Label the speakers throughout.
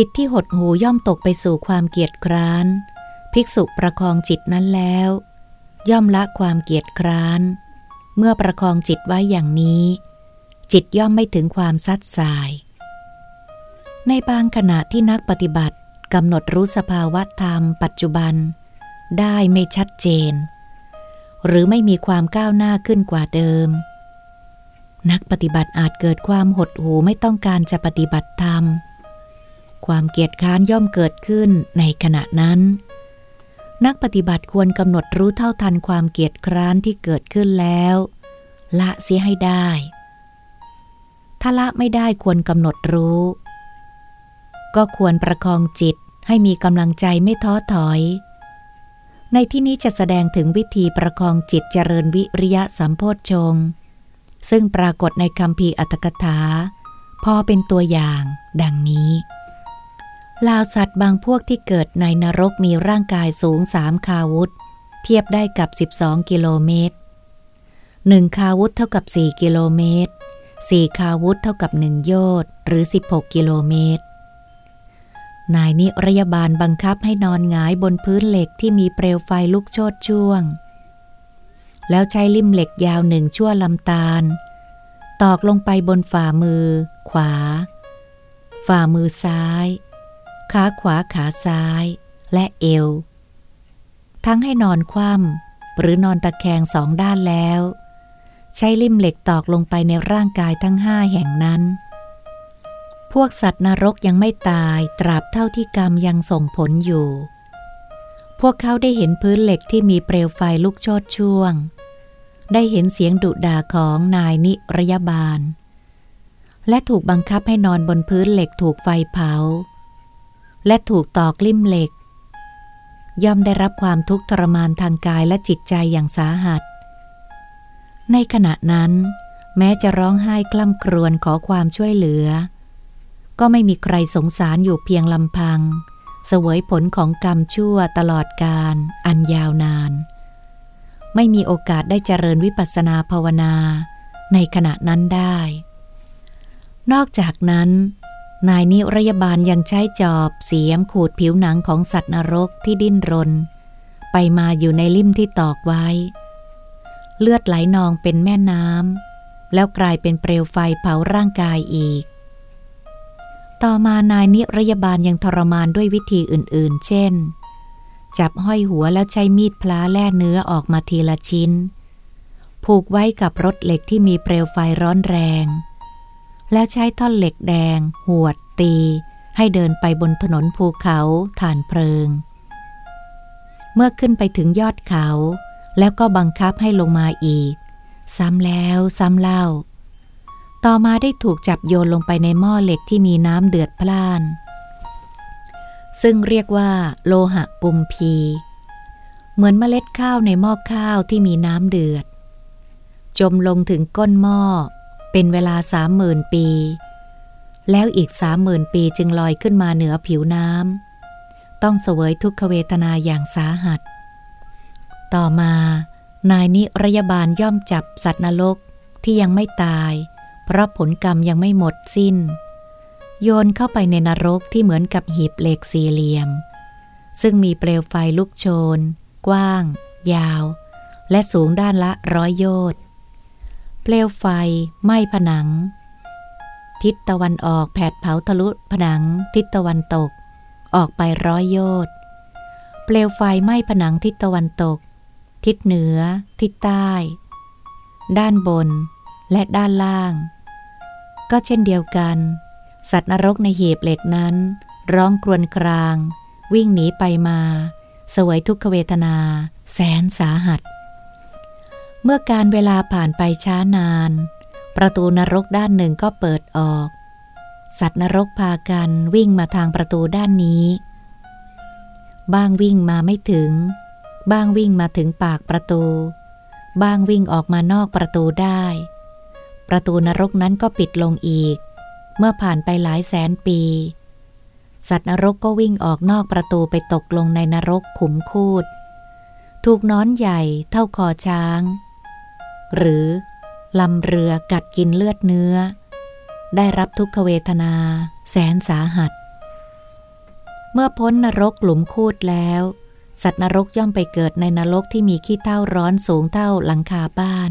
Speaker 1: จิตที่หดหูย่อมตกไปสู่ความเกียจคร้าน ภิกษุประคองจิตนั้นแล้ว ย่อมละความเกียจคร้าน เมื่อประคองจิตไว้อย่างนี้ จิตย่อมไม่ถึงความซัดสาย ในบางขณะที่นักปฏิบัติกำหนดรู้สภาวะธรรมปัจจุบัน ได้ไม่ชัดเจน หรือไม่มีความก้าวหน้าขึ้นกว่าเดิม นักปฏิบัติอาจเกิดความหดหูไม่ต้องการจะปฏิบัติธรรม ความเกียจค้านย่อมเกิดขึ้นในขณะนั้น นักปฏิบัติควรกำหนดรู้เท่าทันความเกียจคร้านที่เกิดขึ้นแล้ว ละเสียให้ได้ ถ้าละไม่ได้ควรกำหนดรู้ ก็ควรประคองจิตให้มีกำลังใจไม่ท้อถอย ในที่นี้จะแสดงถึงวิธีประคองจิตเจริญวิริยะสัมโพชฌงซึ่งปรากฏในคำพีอัตถกถาพอเป็นตัวอย่างดังนี้ ลาวสัตว์บางพวกที่เกิดในนรกมีร่างกายสูงสามคาวุธ เทียบได้กับ 12 กิโลเมตรหนึ่งคาวุธเท่ากับ 4 กิโลเมตรสี่คาวุธเท่ากับหนึ่งโยชน์หรือ 16 กิโลเมตร นายนิรยาบาลบังคับให้นอนหงายบนพื้นเหล็กที่มีเปลวไฟลุกโชดช่วง แล้วใช้ลิ่มเหล็กยาวหนึ่งชั่วลำตาล ตอกลงไปบนฝ่ามือ ขวา ฝ่ามือซ้าย ขาขวาขาซ้ายและเอว ทั้งให้นอนคว่ำหรือนอนตะแคงสองด้านแล้ว ใช้ลิ่มเหล็กตอกลงไปในร่างกายทั้งห้าแห่งนั้น พวกสัตว์นรกยังไม่ตายตราบเท่าที่กรรมยังส่งผลอยู่ พวกเขาได้เห็นพื้นเหล็กที่มีเปลวไฟลุกโชดช่วง ได้เห็นเสียงดุด่าของนายนิรยาบาล และถูกบังคับให้นอนบนพื้นเหล็กถูกไฟเผา และถูกตอกลิ่มเหล็ก ย่อมได้รับความทุกข์ทรมานทางกายและจิตใจอย่างสาหัส ในขณะนั้น แม้จะร้องไห้กล้ำครวญขอความช่วยเหลือ ก็ไม่มีใครสงสารอยู่เพียงลำพัง เสวยผลของกรรมชั่วตลอดการอันยาวนาน ไม่มีโอกาสได้เจริญวิปัสสนาภาวนาในขณะนั้นได้ นอกจากนั้น นายนิรยบาลยังใช้จอบเสียมขูดผิวหนังของสัตว์นรกที่ดิ้นรน ไปมาอยู่ในลิ่มที่ตอกไว้ เลือดไหลนองเป็นแม่น้ำแล้วกลายเป็นเปลวไฟเผาร่างกายอีก ต่อมานายนิรยาบาลยังทรมานด้วยวิธีอื่นๆ เช่น จับห้อยหัวแล้วใช้มีดพลาแล่เนื้อออกมาทีละชิ้น ผูกไว้กับรถเหล็กที่มีเปลวไฟร้อนแรง แล้วใช้ท่อนเหล็กแดง หวดตี ให้เดินไปบนถนนภูเขาฐานเพลิง เมื่อขึ้นไปถึงยอดเขา แล้วก็บังคับให้ลงมาอีก ซ้ำแล้วซ้ำเล่า ต่อมาได้ถูกจับโยนลงไปในหม้อเหล็กที่มีน้ำเดือดพล่าน ซึ่งเรียกว่า โลหะกุมพี เหมือนเมล็ดข้าวในหม้อข้าวที่มีน้ำเดือด จมลงถึงก้นหม้อ เป็นเวลาสามหมื่นปี แล้วอีกสามหมื่นปีจึงลอยขึ้นมาเหนือผิวน้ำต้องเสวยทุกขเวทนาอย่างสาหัส ต่อมานายนิรยาบาลย่อมจับสัตว์นรกที่ยังไม่ตาย เพราะผลกรรมยังไม่หมดสิ้น โยนเข้าไปในนรกที่เหมือนกับหีบเหล็กสี่เหลี่ยม ซึ่งมีเปลวไฟลุกโชน กว้าง ยาว และสูงด้านละร้อยโยชน์ เปลวไฟไหม้ผนัง ทิศตะวันออกแผดเผาทะลุผนัง ทิศตะวันตก ออกไปร้อยโยชน์เปลวไฟไหม้ผนังทิศตะวันตก ทิศเหนือ ทิศใต้ ด้านบน และด้านล่าง ก็เช่นเดียวกัน สัตว์นรกในหีบเหล็กนั้น ร้องครวญคราง วิ่งหนีไปมา สวยทุกขเวทนา แสนสาหัส เมื่อการเวลาผ่านไปช้านาน ประตูนรกด้านหนึ่งก็เปิดออก สัตว์นรกพากันวิ่งมาทางประตูด้านนี้ บ้างวิ่งมาไม่ถึง บ้างวิ่งมาถึงปากประตู บ้างวิ่งออกมานอกประตูได้ ประตูนรกนั้นก็ปิดลงอีก เมื่อผ่านไปหลายแสนปี สัตว์นรกก็วิ่งออกนอกประตูไปตกลงในนรกขุมคูดถูกน้อนใหญ่เท่าคอช้าง หรือลำเรือกัดกินเลือดเนื้อ ได้รับทุกขเวทนาแสนสาหัส เมื่อพ้นนรกหลุมคูดแล้ว สัตว์นรกย่อมไปเกิดในนรกที่มีขี้เท่าร้อนสูงเท่าหลังคาบ้าน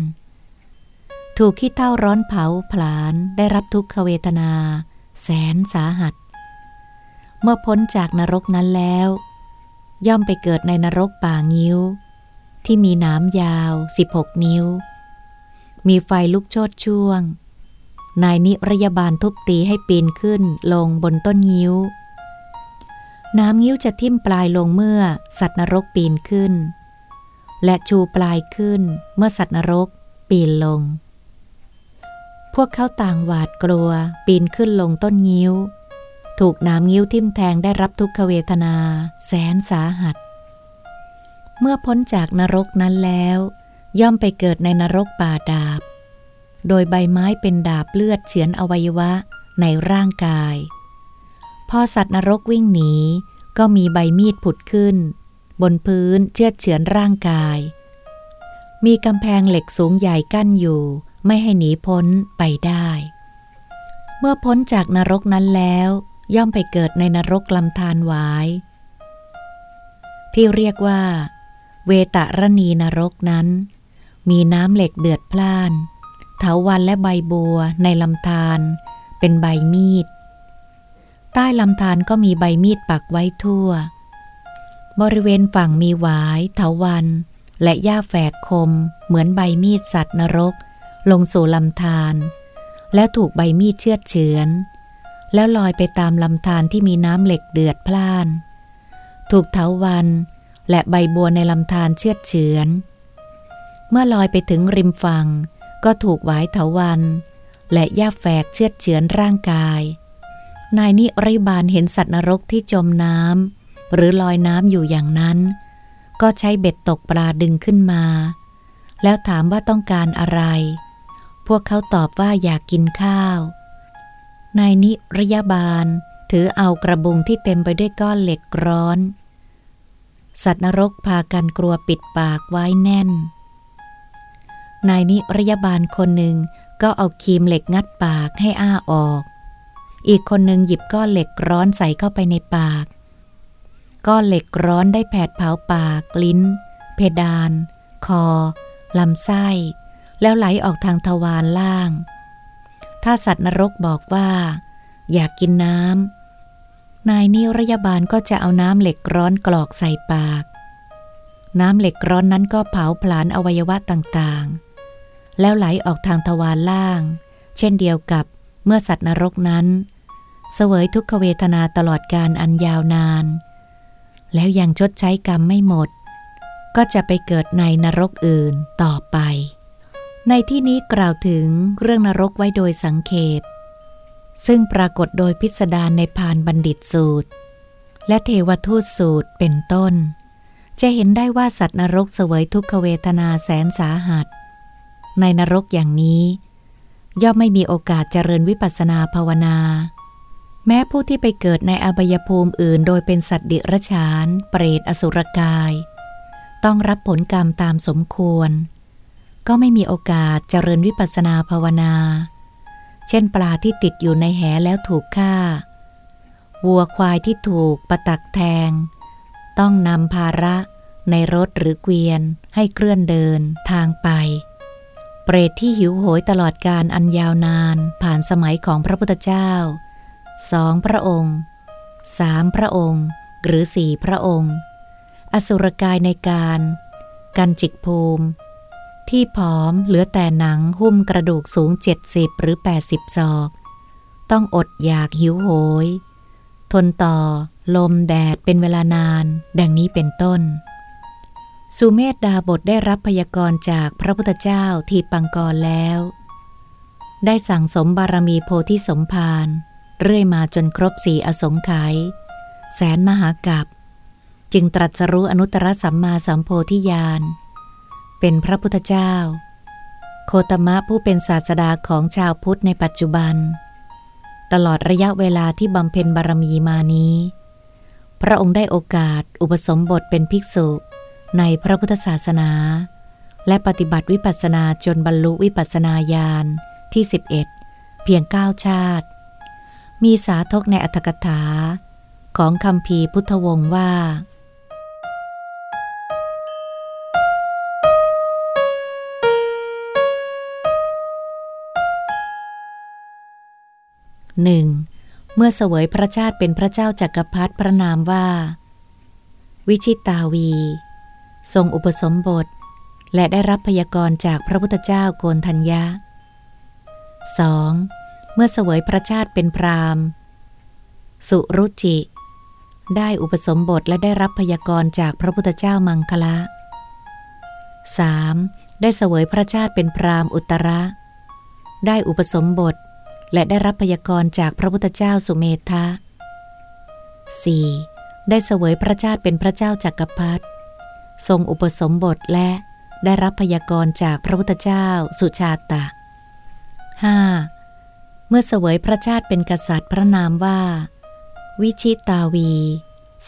Speaker 1: ถูกขี้เท่าร้อนเผาผลาญได้รับทุกขเวทนา แสนสาหัส เมื่อพ้นจากนรกนั้นแล้ว ย่อมไปเกิดในนรกป่างิ้ว ที่มีน้ำยาว 16 นิ้ว มีไฟลุกโชดช่วง นายนิรยาบาลทุบตีให้ปีนขึ้นลงบนต้นงิ้ว น้ำงิ้วจะทิ่มปลายลงเมื่อสัตว์นรกปีนขึ้น และชูปลายขึ้นเมื่อสัตว์นรกปีนลง พวกเขาต่างหวาดกลัวปีนขึ้นลงต้นงิ้ว ถูกน้ำงิ้วทิ่มแทงได้รับทุกขเวทนา แสนสาหัส เมื่อพ้นจากนรกนั้นแล้ว ย่อมไปเกิดในนรกป่าดาบ โดยใบไม้เป็นดาบเลือดเฉือนอวัยวะในร่างกาย พอสัตว์นรกวิ่งหนี ก็มีใบมีดผุดขึ้น บนพื้นเชือดเฉือนร่างกาย มีกำแพงเหล็กสูงใหญ่กั้นอยู่ ไม่ให้หนีพ้นไปได้ เมื่อพ้นจากนรกนั้นแล้ว ย่อมไปเกิดในนรกลำธารหวาย ที่เรียกว่า เวตารณีนรกนั้น มีน้ำเหล็กเดือดพล่าน เถาวันและใบบัวในลำธารเป็นใบมีด ใต้ลำธารก็มีใบมีดปักไว้ทั่ว บริเวณฝั่งมีหวายเถาวัน และหญ้าแฝกคม เหมือนใบมีดสัตว์นรก ลงสู่ลำธารแล้วถูกใบมีดเชือดเฉือน แล้วลอยไปตามลำธารที่มีน้ำเหล็กเดือดพล่าน ถูกเถาวันและใบบัวในลำธารเชือดเฉือน เมื่อลอยไปถึงริมฝั่ง ก็ถูกหวายเถาวัน และหญ้าแฝกเชือดเฉือนร่างกาย นายนิริบาลเห็นสัตว์นรกที่จมน้ำหรือลอยน้ำอยู่อย่างนั้น ก็ใช้เบ็ดตกปลาดึงขึ้นมา แล้วถามว่าต้องการอะไร พวกเขาตอบว่าอยากกินข้าว นายนิรยาบาลถือเอากระบุงที่เต็มไปด้วยก้อนเหล็กร้อน สัตว์นรกพากันกลัวปิดปากไว้แน่น นายนิรยาบาลคนหนึ่งก็เอาคีมเหล็กงัดปากให้อ้าออก อีกคนหนึ่งหยิบก้อนเหล็กร้อนใส่เข้าไปในปาก ก้อนเหล็กร้อนได้แผดเผาปาก ลิ้น เพดาน คอ ลำไส้ แล้วไหลออกทางทวารล่าง ถ้าสัตว์นรกบอกว่า อยากกินน้ำ นายนิรยาบาลก็จะเอาน้ำเหล็กร้อนกรอกใส่ปาก น้ำเหล็กร้อนนั้นก็เผาผลาญอวัยวะต่างๆ แล้วไหลออกทางทวารล่าง เช่นเดียวกับเมื่อสัตว์นรกนั้น เสวยทุกขเวทนาตลอดการอันยาวนาน แล้วยังชดใช้กรรมไม่หมด ก็จะไปเกิดในนรกอื่นต่อไป ในที่นี้กล่าวถึงเรื่องนรกไว้โดยสังเขป ซึ่งปรากฏโดยพิสดารในพานบัณฑิตสูตร และเทวทูตสูตรเป็นต้น จะเห็นได้ว่าสัตว์นรกเสวยทุกขเวทนาแสนสาหัส ในนรกอย่างนี้ ย่อมไม่มีโอกาสเจริญวิปัสนาภาวนา แม้ผู้ที่ไปเกิดในอบายภูมิอื่นโดยเป็นสัตว์ดิรชาน เปรตอสุรกาย ต้องรับผลกรรมตามสมควร ก็ไม่มีโอกาสเจริญวิปัสนาภาวนา เช่นปลาที่ติดอยู่ในแหแล้วถูกฆ่า วัวควายที่ถูกประตักแทง ต้องนำภาระในรถหรือเกวียนให้เคลื่อนเดินทางไป เปรตที่หิวโหยตลอดการอันยาวนานผ่านสมัยของพระพุทธเจ้าสองพระองค์สามพระองค์ หรือสี่พระองค์ อสุรกายในการ กันจิกภูมิ ที่ผอมเหลือแต่หนังหุ้มกระดูกสูงเจ็ดสิบหรือแปดสิบศอก ต้องอดอยากหิวโหย ทนต่อ ลมแดดเป็นเวลานาน ดังนี้เป็นต้น สุเมธดาบทได้รับพยากรณ์จากพระพุทธเจ้าทีปังกรแล้ว ได้สั่งสมบารมีโพธิสมภารเรื่อยมาจนครบสี่อสงไขยแสนมหากัปจึงตรัสรู้อนุตตรสัมมาสัมโพธิญาณ เป็นพระพุทธเจ้า โคตมะผู้เป็นศาสดาของชาวพุทธในปัจจุบัน ตลอดระยะเวลาที่บำเพ็ญบารมีมานี้ พระองค์ได้โอกาสอุปสมบทเป็นภิกษุ ในพระพุทธศาสนา และปฏิบัติวิปัสสนาจนบรรลุวิปัสสนาญาณที่ 11เเพียงเก้าชาติ มีสาทกในอัตถกถา ของคำพีพุทธวงศ์ว่าหนึ่งเมื่อเสวยพระชาติเป็นพระเจ้าจากักรพรรดิพระนามว่า วิชิตาวี ทรงอุปสมบท และได้รับพยากรณ์จากพระพุทธเจ้าโกนทัญญา 2. เมื่อเสวยพระชาติเป็นพรามสุรุจิ ได้อุปสมบทและได้รับพยากรณ์จากพระพุทธเจ้ามังคละ 3. ได้เสวยพระชาติเป็นพรามอุตระ ได้อุปสมบทและได้รับพยากรณ์จากพระพุทธเจ้าสุเมธะ 4. ได้เสวยพระชาติเป็นพระเจ้าจักรพรรดิ ทรงอุปสมบทและได้รับพยากรณ์จากพระพุทธเจ้าสุชาตะ 5. เมื่อเสวยพระชาติเป็นกษัตริย์พระนามว่า วิชิตาวี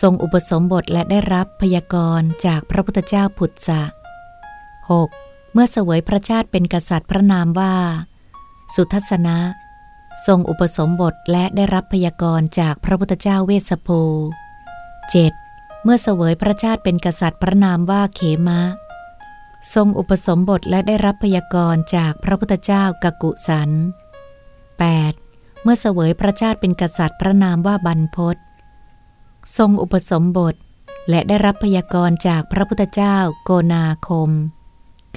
Speaker 1: ทรงอุปสมบทและได้รับพยากรณ์จากพระพุทธเจ้าผุดจะ 6. เมื่อเสวยพระชาติเป็นกษัตริย์พระนามว่า สุทัศนะ ทรงอุปสมบทและได้รับพยากรณ์จากพระพุทธเจ้าเวสสภู 7. เมื่อเสวยพระชาติเป็นกษัตริย์พระนามว่าเขมะ ทรงอุปสมบทและได้รับพยากรณ์จากพระพุทธเจ้ากกุสัน 8. เมื่อเสวยพระชาติเป็นกษัตริย์พระนามว่าบรรพศทรงอุปสมบทและได้รับพยากรณ์จากพระพุทธเจ้าโกนาคม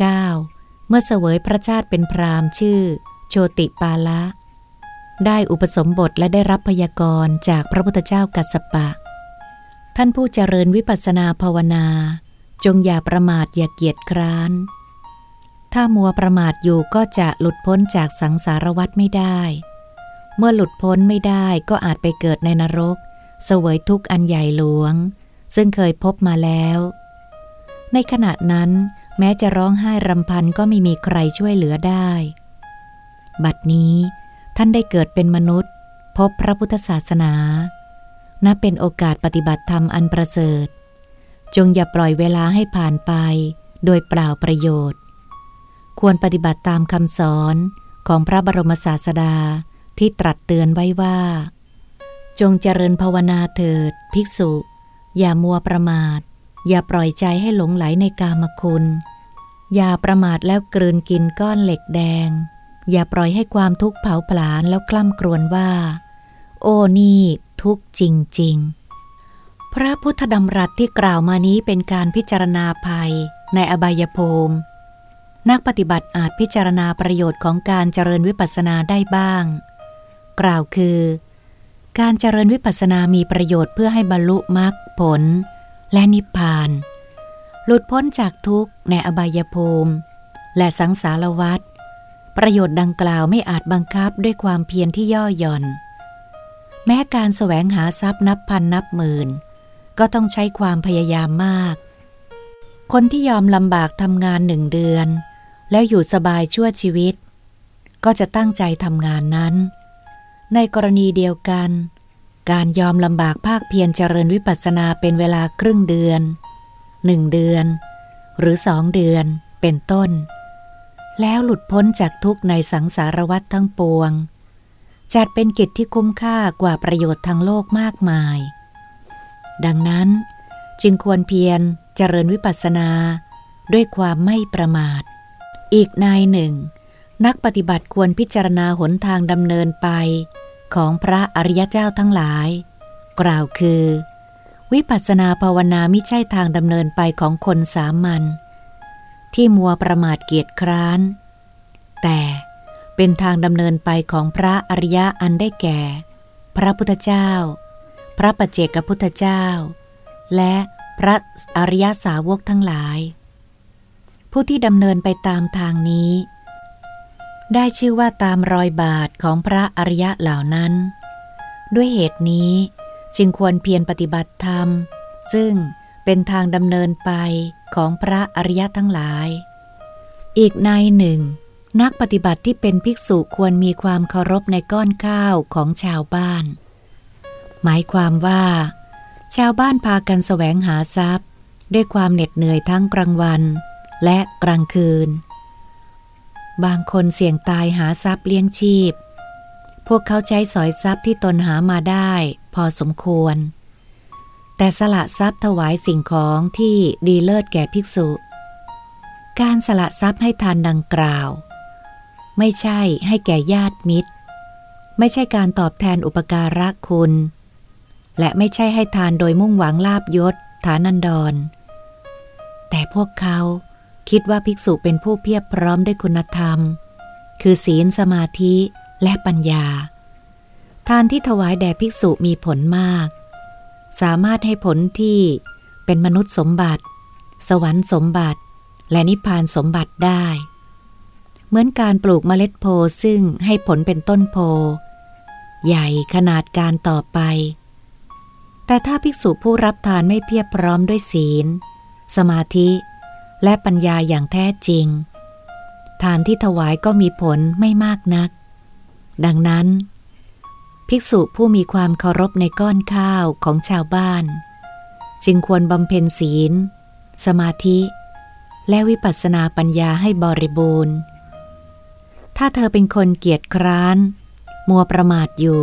Speaker 1: 9. เมื่อเสวยพระชาติเป็นพราหมณ์ชื่อ โชติปาละ ได้อุปสมบทและได้รับพยากรณ์จากพระพุทธเจ้ากัสสปะ ท่านผู้เจริญวิปัสสนาภาวนา จงอย่าประมาทอย่าเกียจคร้าน ถ้ามัวประมาทอยู่ก็จะหลุดพ้นจากสังสารวัฏไม่ได้ เมื่อหลุดพ้นไม่ได้ก็อาจไปเกิดในนรก เสวยทุกข์อันใหญ่หลวง ซึ่งเคยพบมาแล้ว ในขณะนั้น แม้จะร้องไห้รำพันก็ไม่มีใครช่วยเหลือได้ บัดนี้ท่านได้เกิดเป็นมนุษย์ พบพระพุทธศาสนา นับเป็นโอกาสปฏิบัติธรรมอันประเสริฐ จงอย่าปล่อยเวลาให้ผ่านไป โดยเปล่าประโยชน์ ควรปฏิบัติตามคำสอนของพระบรมศาสดาที่ตรัสเตือนไว้ว่า จงเจริญภาวนาเถิด ภิกษุ อย่ามัวประมาท อย่าปล่อยใจให้หลงไหลในกามคุณ อย่าประมาทแล้วกลืนกินก้อนเหล็กแดง อย่าปล่อยให้ความทุกข์เผาผลาญแล้วกล้ำกรวนว่า โอ้นี่ทุกจริง ๆ พระพุทธดำรัสที่กล่าวมานี้เป็นการพิจารณาภัยในอบายภูมินักปฏิบัติอาจพิจารณาประโยชน์ของการเจริญวิปัสสนาได้บ้าง กล่าวคือ การเจริญวิปัสสนามีประโยชน์เพื่อให้บรรลุมรรคผล และนิพพาน หลุดพ้นจากทุกข์ในอบายภูมิ และสังสารวัฏประโยชน์ดังกล่าวไม่อาจบังคับด้วยความเพียรที่ย่อหย่อน แม้การแสวงหาทรัพย์นับพันนับหมื่น ก็ต้องใช้ความพยายามมาก คนที่ยอมลำบากทำงานหนึ่งเดือน แล้วอยู่สบายชั่วชีวิต ก็จะตั้งใจทำงานนั้น ในกรณีเดียวกัน การยอมลำบากภาคเพียรเจริญวิปัสสนาเป็นเวลาครึ่งเดือนหนึ่งเดือน หรือสองเดือนเป็นต้น แล้วหลุดพ้นจากทุกข์ในสังสารวัฏทั้งปวง จัดเป็นกิจที่คุ้มค่ากว่าประโยชน์ทางโลกมากมาย ดังนั้นจึงควรเพียรเจริญวิปัสสนา ด้วยความไม่ประมาท อีกนายหนึ่ง นักปฏิบัติควรพิจารณาหนทางดำเนินไป ของพระอริยเจ้าทั้งหลาย กล่าวคือ วิปัสสนาภาวนาไม่ใช่ทางดำเนินไปของคนสามัญที่มัวประมาทเกียรติคร้าน แต่ เป็นทางดำเนินไปของพระอริยะอันได้แก่ พระพุทธเจ้า พระปัจเจกพุทธเจ้า และพระอริยสาวกทั้งหลาย ผู้ที่ดำเนินไปตามทางนี้ ได้ชื่อว่าตามรอยบาทของพระอริยะเหล่านั้น ด้วยเหตุนี้จึงควรเพียรปฏิบัติธรรม ซึ่งเป็นทางดำเนินไปของพระอริยะทั้งหลาย อีกในหนึ่ง นักปฏิบัติที่เป็นภิกษุควรมีความเคารพในก้อนข้าวของชาวบ้าน หมายความว่า ชาวบ้านพากันแสวงหาทรัพย์ ด้วยความเหน็ดเหนื่อยทั้งกลางวัน และกลางคืน บางคนเสี่ยงตายหาทรัพย์เลี้ยงชีพวกเขาใช้สอยทรัพย์ที่ตนหามาได้ พอสมควร แต่สละทรัพย์ถวายสิ่งของที่ดีเลิศแก่ภิกษุ การสละทรัพย์ให้ทานดังกล่าว ไม่ใช่ให้แก่ญาติมิตร ไม่ใช่การตอบแทนอุปการะคุณ และไม่ใช่ให้ทานโดยมุ่งหวังลาบยศฐานันดร แต่พวกเขาคิดว่าภิกษุเป็นผู้เพียบพร้อมด้วยคุณธรรม คือศีลสมาธิและปัญญา ทานที่ถวายแด่ภิกษุมีผลมาก สามารถให้ผลที่เป็นมนุษย์สมบัติ สวรรค์สมบัติ และนิพพานสมบัติได้ เหมือนการปลูกเมล็ดโพซึ่งให้ผลเป็นต้นโพ ใหญ่ขนาดการต่อไป แต่ถ้าภิกษุผู้รับทานไม่เพียบพร้อมด้วยศีล สมาธิ และปัญญาอย่างแท้จริง ทานที่ถวายก็มีผลไม่มากนัก ดังนั้น ภิกษุผู้มีความเคารพในก้อนข้าวของชาวบ้าน จึงควรบำเพ็ญศีล สมาธิ และวิปัสสนาปัญญาให้บริบูรณ์ ถ้าเธอเป็นคนเกียจคร้าน มัวประมาทอยู่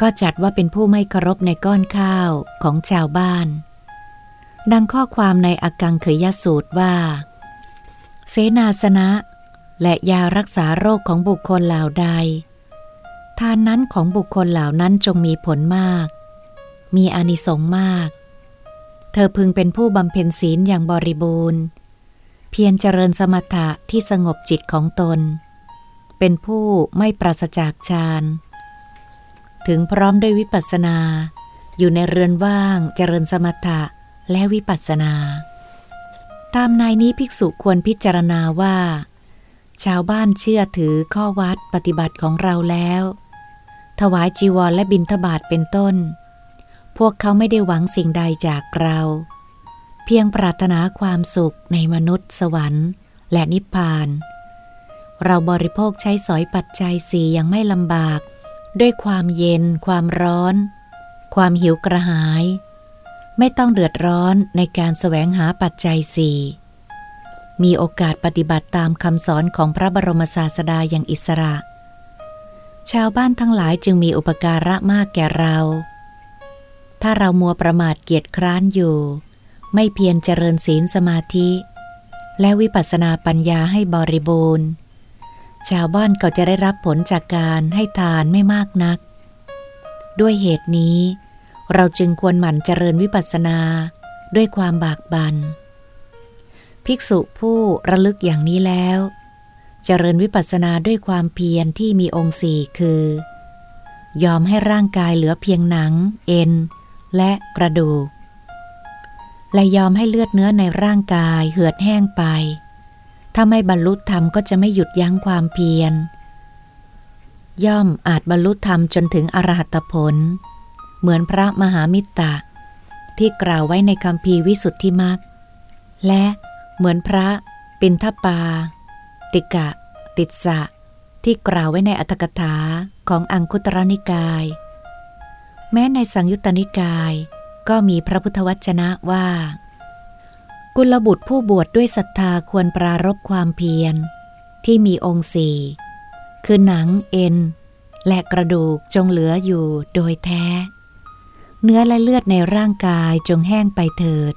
Speaker 1: ก็จัดว่าเป็นผู้ไม่เคารพในก้อนข้าวของชาวบ้าน ดังข้อความในอากังเขยสูตรว่า เสนาสนะ และยารักษาโรคของบุคคลเหล่าใด ทานนั้นของบุคคลเหล่านั้นจงมีผลมาก มีอานิสงส์มาก เธอพึงเป็นผู้บำเพ็ญศีลอย่างบริบูรณ์ เพียรเจริญสมถะที่สงบจิตของตน เป็นผู้ไม่ปราศจากฌานถึงพร้อมด้วยวิปัสสนา อยู่ในเรือนว่างเจริญสมถะและวิปัสสนา ตามนายนี้ภิกษุควรพิจารณาว่า ชาวบ้านเชื่อถือข้อวัดปฏิบัติของเราแล้ว ถวายจีวรและบิณฑบาตเป็นต้น พวกเขาไม่ได้หวังสิ่งใดจากเรา เพียงปรารถนาความสุขในมนุษย์สวรรค์ และนิพพานเเราบริโภคใช้สอยปัจจัยสี่ยังไม่ลำบาก ด้วยความเย็น ความร้อน ความหิวกระหาย ไม่ต้องเดือดร้อนในการแสวงหาปัจจัยสี่มีโอกาสปฏิบัติตามคำสอนของพระบรมศาสดาอย่างอิสระ ชาวบ้านทั้งหลายจึงมีอุปการะมากแก่เรา ถ้าเรามัวประมาทเกียจคร้านอยู่ ไม่เพียรเจริญศีลสมาธิ และวิปัสสนาปัญญาให้บริบูรณ์ ชาวบ้านก็จะได้รับผลจากการให้ทานไม่มากนัก ด้วยเหตุนี้ เราจึงควรหมั่นเจริญวิปัสสนาด้วยความบากบัน ภิกษุผู้ระลึกอย่างนี้แล้ว เจริญวิปัสสนาด้วยความเพียรที่มีองค์สี่คือ ยอมให้ร่างกายเหลือเพียงหนัง เอ็น และกระดูก และยอมให้เลือดเนื้อในร่างกายเหือดแห้งไป ถ้าไม่บรรลุธรรมก็จะไม่หยุดยั้งความเพียร ย่อมอาจบรรลุธรรมจนถึงอรหัตผล เหมือนพระมหามิตรที่กล่าวไว้ในคำพีวิสุทธิมักและเหมือนพระปินทปา ติกะ ติสะ ที่กล่าวไว้ในอัตถกถาของอังคุตรนิกาย แม้ในสังยุตตนิกายก็มีพระพุทธวจนะว่า กุลบุตรผู้บวชดด้วยศรัทธาควรปรารบความเพียร ที่มีองค์สี่คือหนังเอ็น และกระดูกจงเหลืออยู่โดยแท้ เนื้อและเลือดในร่างกายจงแห้งไปเถิด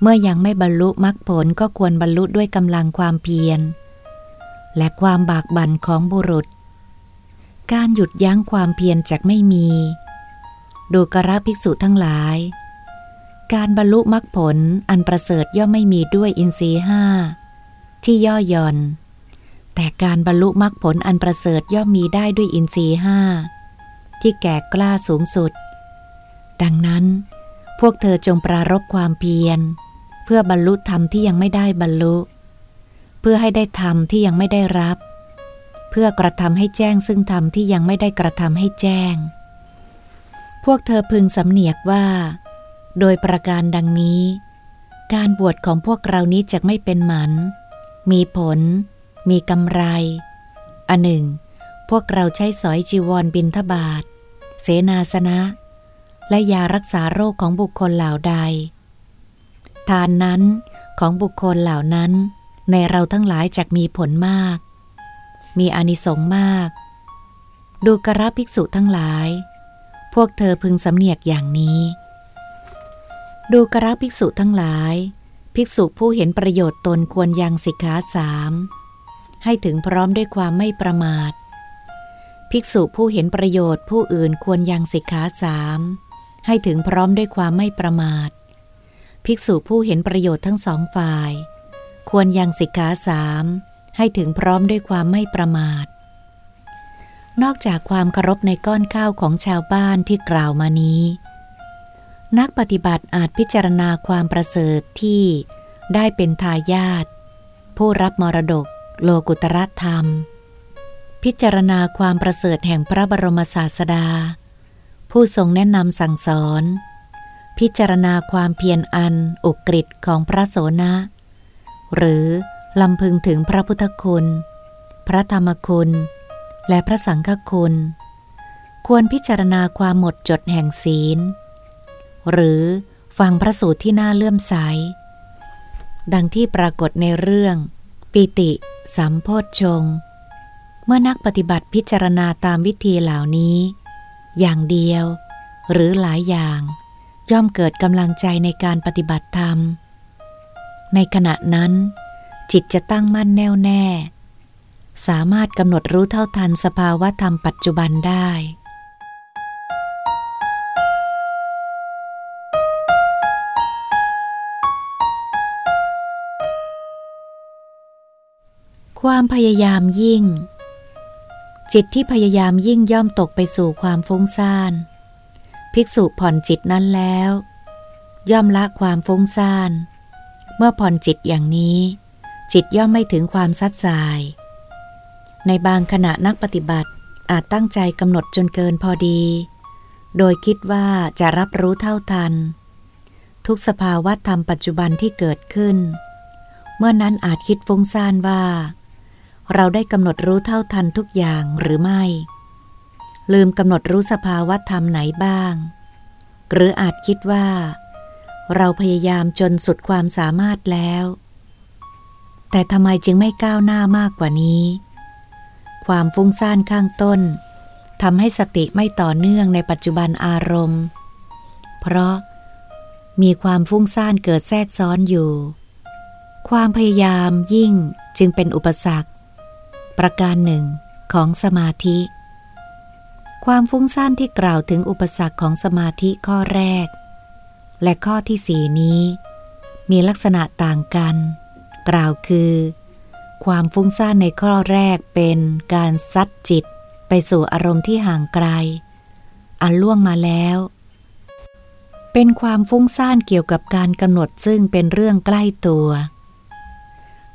Speaker 1: เมื่อยังไม่บรรลุมรรคผลก็ควรบรรลุด้วยกำลังความเพียร และความบากบั่นของบุรุษ การหยุดยั้งความเพียรจากไม่มี ดูกระภิกษุทั้งหลาย การบรรลุมรรคผลอันประเสริฐย่อมไม่มีด้วยอินทรีห้าที่ย่อหย่อน แต่การบรรลุมรรคผลอันประเสริฐย่อมมีได้ด้วยอินทรีห้าที่แก่กล้าสูงสุด ดังนั้น พวกเธอจงปรารบความเพียร เพื่อบรรลุธรรมที่ยังไม่ได้บรรลุ เพื่อให้ได้ธรรมที่ยังไม่ได้รับ เพื่อกระทำให้แจ้งซึ่งธรรมที่ยังไม่ได้กระทำให้แจ้ง พวกเธอพึงสำเนียกว่า โดยประการดังนี้ การบวชของพวกเรานี้จะไม่เป็นหมัน มีผล มีกำไร อันหนึ่ง พวกเราใช้สอยจีวรบินทบาท เสนาสนะ และยารักษาโรคของบุคคลเหล่าใด ทานนั้นของบุคคลเหล่านั้น ในเราทั้งหลายจะมีผลมาก มีอนิสงส์มาก ดูกระภิกษุทั้งหลาย พวกเธอพึงสำเนียกอย่างนี้ ดูกระภิกษุทั้งหลาย ภิกษุผู้เห็นประโยชน์ตนควรยังสิกขาสามให้ถึงพร้อมด้วยความไม่ประมาท ภิกษุผู้เห็นประโยชน์ผู้อื่นควรยังสิกขาสามให้ถึงพร้อมด้วยความไม่ประมาท ภิกษุผู้เห็นประโยชน์ทั้งสองฝ่าย ควรยังสิกขาสามให้ถึงพร้อมด้วยความไม่ประมาท นอกจากความเคารพในก้อนข้าวของชาวบ้านที่กล่าวมานี้ นักปฏิบัติอาจพิจารณาความประเสริฐที่ได้เป็นทายาทผู้รับมรดกโลกุตรธรรม พิจารณาความประเสริฐแห่งพระบรมศาสดา ผู้ทรงแนะนำสั่งสอน พิจารณาความเพียรอันอุกฤษของพระโสนะหรือลำพึงถึงพระพุทธคุณ พระธรรมคุณ และพระสังฆคุณ ควรพิจารณาความหมดจดแห่งศีล หรือฟังพระสูตรที่น่าเลื่อมใส ดังที่ปรากฏในเรื่อง ปิติสัมโพธชงเมื่อนักปฏิบัติพิจารณาตามวิธีเหล่านี้ อย่างเดียว หรือหลายอย่าง ย่อมเกิดกำลังใจในการปฏิบัติธรรม ในขณะนั้น จิตจะตั้งมั่นแน่วแน่ สามารถกำหนดรู้เท่าทันสภาวะธรรมปัจจุบันได้ ความพยายามยิ่ง จิตที่พยายามยิ่งย่อมตกไปสู่ความฟุ้งซ่าน ภิกษุผ่อนจิตนั้นแล้ว ย่อมละความฟุ้งซ่าน เมื่อผ่อนจิตอย่างนี้ จิตย่อมไม่ถึงความซัดสาย ในบางขณะนักปฏิบัติอาจตั้งใจกำหนดจนเกินพอดี โดยคิดว่าจะรับรู้เท่าทัน ทุกสภาวะธรรมปัจจุบันที่เกิดขึ้น เมื่อนั้นอาจคิดฟุ้งซ่านว่า เราได้กำหนดรู้เท่าทันทุกอย่างหรือไม่ ลืมกำหนดรู้สภาวะธรรมไหนบ้าง หรืออาจคิดว่า เราพยายามจนสุดความสามารถแล้ว แต่ทำไมจึงไม่ก้าวหน้ามากกว่านี้ ความฟุ้งซ่านข้างต้นทำให้สติไม่ต่อเนื่องในปัจจุบันอารมณ์ เพราะมีความฟุ้งซ่านเกิดแทรกซ้อนอยู่ ความพยายามยิ่งจึงเป็นอุปสรรค ประการหนึ่งของสมาธิ ความฟุ้งซ่านที่กล่าวถึงอุปสรรคของสมาธิข้อแรก และข้อที่สี่นี้ มีลักษณะต่างกัน กล่าวคือ ความฟุ้งซ่านในข้อแรกเป็นการซัดจิตไปสู่อารมณ์ที่ห่างไกล อันล่วงมาแล้ว เป็นความฟุ้งซ่านเกี่ยวกับการกำหนดซึ่งเป็นเรื่องใกล้ตัว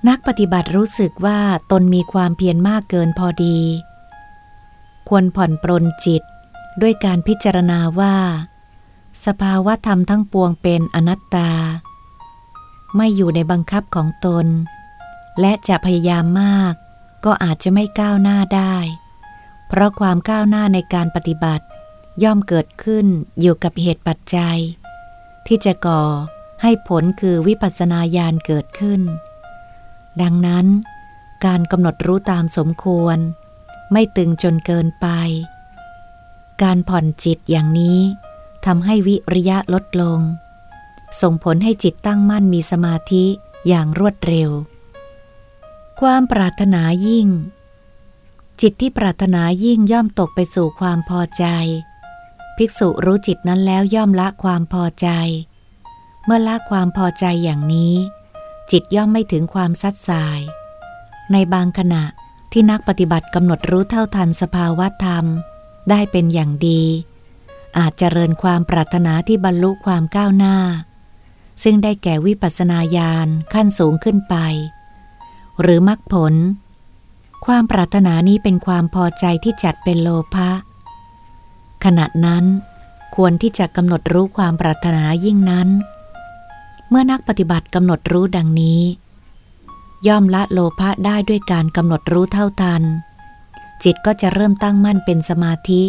Speaker 1: นักปฏิบัติรู้สึกว่าตนมีความเพียรมากเกินพอดี ควรผ่อนปรนจิตด้วยการพิจารณาว่า สภาวะธรรมทั้งปวงเป็นอนัตตา ไม่อยู่ในบังคับของตน และจะพยายามมาก ก็อาจจะไม่ก้าวหน้าได้ เพราะความก้าวหน้าในการปฏิบัติ ย่อมเกิดขึ้นอยู่กับเหตุปัจจัย ที่จะก่อให้ผลคือวิปัสสนาญาณเกิดขึ้น ดังนั้น การกำหนดรู้ตามสมควร ไม่ตึงจนเกินไป การผ่อนจิตอย่างนี้ทำให้วิริยะลดลง ส่งผลให้จิตตั้งมั่นมีสมาธิอย่างรวดเร็ว ความปรารถนายิ่ง จิตที่ปรารถนายิ่งย่อมตกไปสู่ความพอใจ ภิกษุรู้จิตนั้นแล้วย่อมละความพอใจ เมื่อละความพอใจอย่างนี้ จิตย่อมไม่ถึงความซัดสาย ในบางขณะที่นักปฏิบัติกำหนดรู้เท่าทันสภาวะธรรม ได้เป็นอย่างดี อาจเจริญความปรารถนาที่บรรลุความก้าวหน้า ซึ่งได้แก่วิปัสนาญาณขั้นสูงขึ้นไป หรือมรรคผล ความปรารถนานี้เป็นความพอใจที่จัดเป็นโลภะขณะนั้น ควรที่จะกำหนดรู้ความปรารถนายิ่งนั้น เมื่อนักปฏิบัติกำหนดรู้ดังนี้ ย่อมละโลภะได้ด้วยการกำหนดรู้เท่าทัน จิตก็จะเริ่มตั้งมั่นเป็นสมาธิ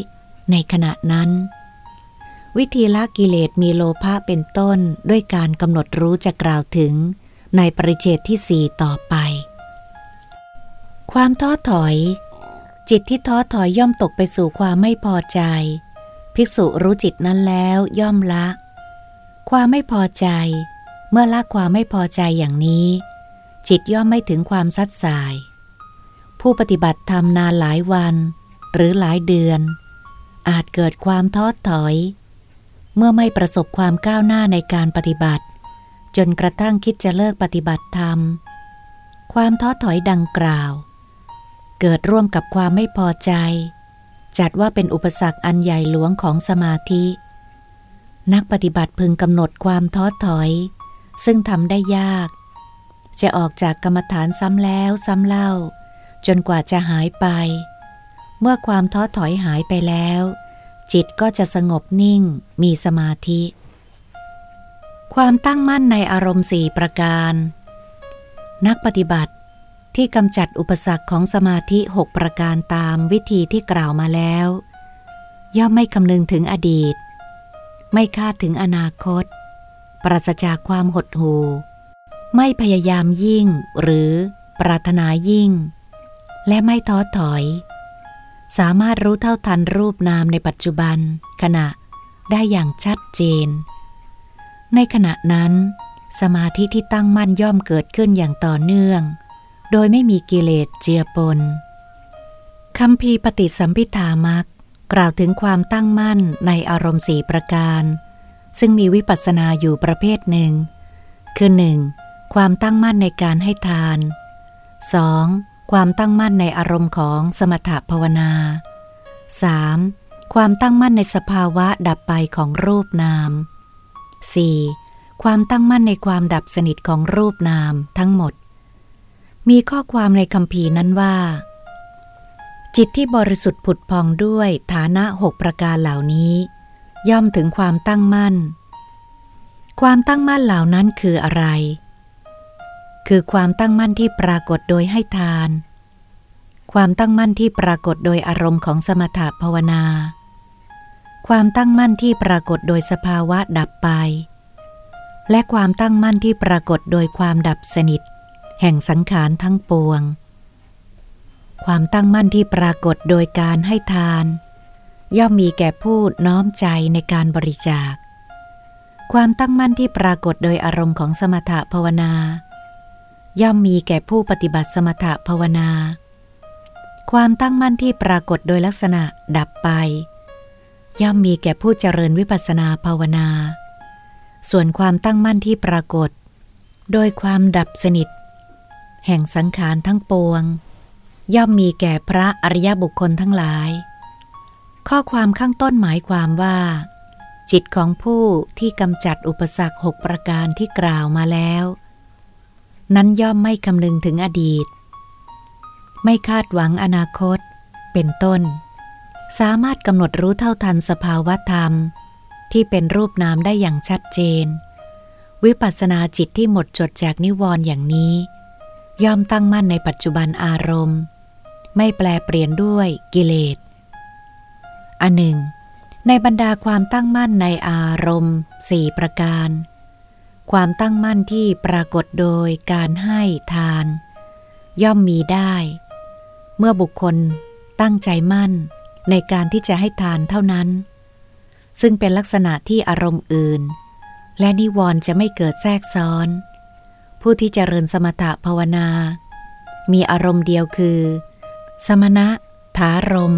Speaker 1: ในขณะนั้น วิธีละกิเลสมีโลภะเป็นต้นด้วยการกำหนดรู้จะกล่าวถึงในปริเชตที่สี่ต่อไป ความท้อถอย จิตที่ท้อถอยย่อมตกไปสู่ความไม่พอใจ ภิกษุรู้จิตนั้นแล้วย่อมละ ความไม่พอใจ เมื่อละความไม่พอใจอย่างนี้ จิตย่อมไม่ถึงความซัดสาย ผู้ปฏิบัติธรรมนานหลายวัน หรือหลายเดือน อาจเกิดความท้อถอย เมื่อไม่ประสบความก้าวหน้าในการปฏิบัติ จนกระทั่งคิดจะเลิกปฏิบัติธรรม ความท้อถอยดังกล่าว เกิดร่วมกับความไม่พอใจ จัดว่าเป็นอุปสรรคอันใหญ่หลวงของสมาธิ นักปฏิบัติพึงกำหนดความท้อถอย ซึ่งทำได้ยาก จะออกจากกรรมฐานซ้ำแล้วซ้ำเล่า จนกว่าจะหายไป เมื่อความท้อถอยหายไปแล้ว จิตก็จะสงบนิ่งมีสมาธิ ความตั้งมั่นในอารมณ์สี่ประการ นักปฏิบัติที่กำจัดอุปสรรคของสมาธิหกประการตามวิธีที่กล่าวมาแล้ว ย่อมไม่คำนึงถึงอดีต ไม่คาดถึงอนาคต ปราศจากความหดหู่ ไม่พยายามยิ่งหรือปรารถนายิ่ง และไม่ท้อถอย สามารถรู้เท่าทันรูปนามในปัจจุบัน ขณะได้อย่างชัดเจน ในขณะนั้น สมาธิที่ตั้งมั่นย่อมเกิดขึ้นอย่างต่อเนื่อง โดยไม่มีกิเลสเจือปนคำพีปฏิสัมพิธามักกล่าวถึงความตั้งมั่นในอารมณ์สี่ประการ ซึ่งมีวิปัสสนาอยู่ประเภทหนึ่ง คือหนึ่งความตั้งมั่นในการให้ทาน 2. ความตั้งมั่นในอารมณ์ของสมถภาวนา 3. ความตั้งมั่นในสภาวะดับไปของรูปนาม 4. ความตั้งมั่นในความดับสนิทของรูปนามทั้งหมด มีข้อความในคำพีนั้นว่า จิตที่บริสุทธิ์ผุดพองด้วยฐานะหกประการเหล่านี้ ย่อมถึงความตั้งมั่น ความตั้งมั่นเหล่านั้นคืออะไร คือความตั้งมั่นที่ปรากฏโดยให้ทาน ความตั้งมั่นที่ปรากฏโดยอารมณ์ของสมถะภาวนา ความตั้งมั่นที่ปรากฏโดยสภาวะดับไป และความตั้งมั่นที่ปรากฏโดยความดับสนิท แห่งสังขารทั้งปวง ความตั้งมั่นที่ปรากฏโดยการให้ทาน ย่อมมีแก่ผู้น้อมใจในการบริจาค ความตั้งมั่นที่ปรากฏโดยอารมณ์ของสมถะภาวนา ย่อมมีแก่ผู้ปฏิบัติสมถะภาวนา ความตั้งมั่นที่ปรากฏโดยลักษณะดับไป ย่อมมีแก่ผู้เจริญวิปัสสนาภาวนา ส่วนความตั้งมั่นที่ปรากฏ โดยความดับสนิท แห่งสังขารทั้งปวง ย่อมมีแก่พระอริยบุคคลทั้งหลาย ข้อความข้างต้นหมายความว่า จิตของผู้ที่กำจัดอุปสรรคหกประการที่กล่าวมาแล้ว นั้นย่อมไม่คำนึงถึงอดีต ไม่คาดหวังอนาคต เป็นต้น สามารถกำหนดรู้เท่าทันสภาวะธรรม ที่เป็นรูปนามได้อย่างชัดเจน วิปัสสนาจิตที่หมดจดจากนิวรณ์อย่างนี้ ย่อมตั้งมั่นในปัจจุบันอารมณ์ ไม่แปลเปลี่ยนด้วยกิเลส อันหนึ่ง ในบรรดาความตั้งมั่นในอารมณ์สี่ประการ ความตั้งมั่นที่ปรากฏโดยการให้ทาน ย่อมมีได้ เมื่อบุคคลตั้งใจมั่นในการที่จะให้ทานเท่านั้น ซึ่งเป็นลักษณะที่อารมณ์อื่น และนิวรณ์จะไม่เกิดแทรกซ้อน ผู้ที่เจริญสมถะภาวนา มีอารมณ์เดียวคือ สมณะ ถารม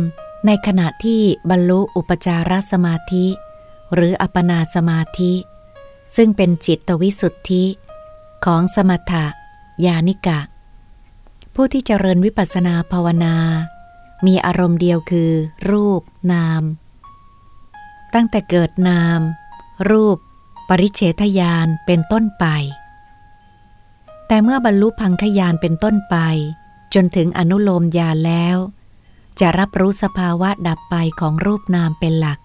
Speaker 1: ในขณะที่บรรลุอุปจารสมาธิ หรืออัปนาสมาธิ ซึ่งเป็นจิตวิสุทธิ ของสมถะญาณิกะ ผู้ที่เจริญวิปัสสนาภาวนา มีอารมณ์เดียวคือ รูป นาม ตั้งแต่เกิดนาม รูป ปริเฉทยานเป็นต้นไป แต่เมื่อบรรลุพังคยานเป็นต้นไป จนถึงอนุโลมญาแล้ว จะรับรู้สภาวะดับไปของรูปนามเป็นหลัก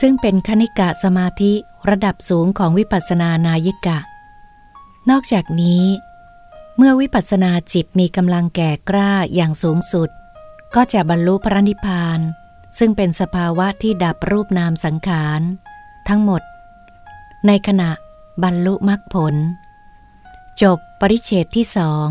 Speaker 1: ซึ่งเป็นคณิกะสมาธิระดับสูงของวิปัสสนานายิกะ นอกจากนี้ เมื่อวิปัสสนาจิตมีกำลังแก่กล้าอย่างสูงสุด ก็จะบรรลุพระนิพพาน ซึ่งเป็นสภาวะที่ดับรูปนามสังขาร ทั้งหมด ในขณะบรรลุมรรคผล จบปริเชตที่สอง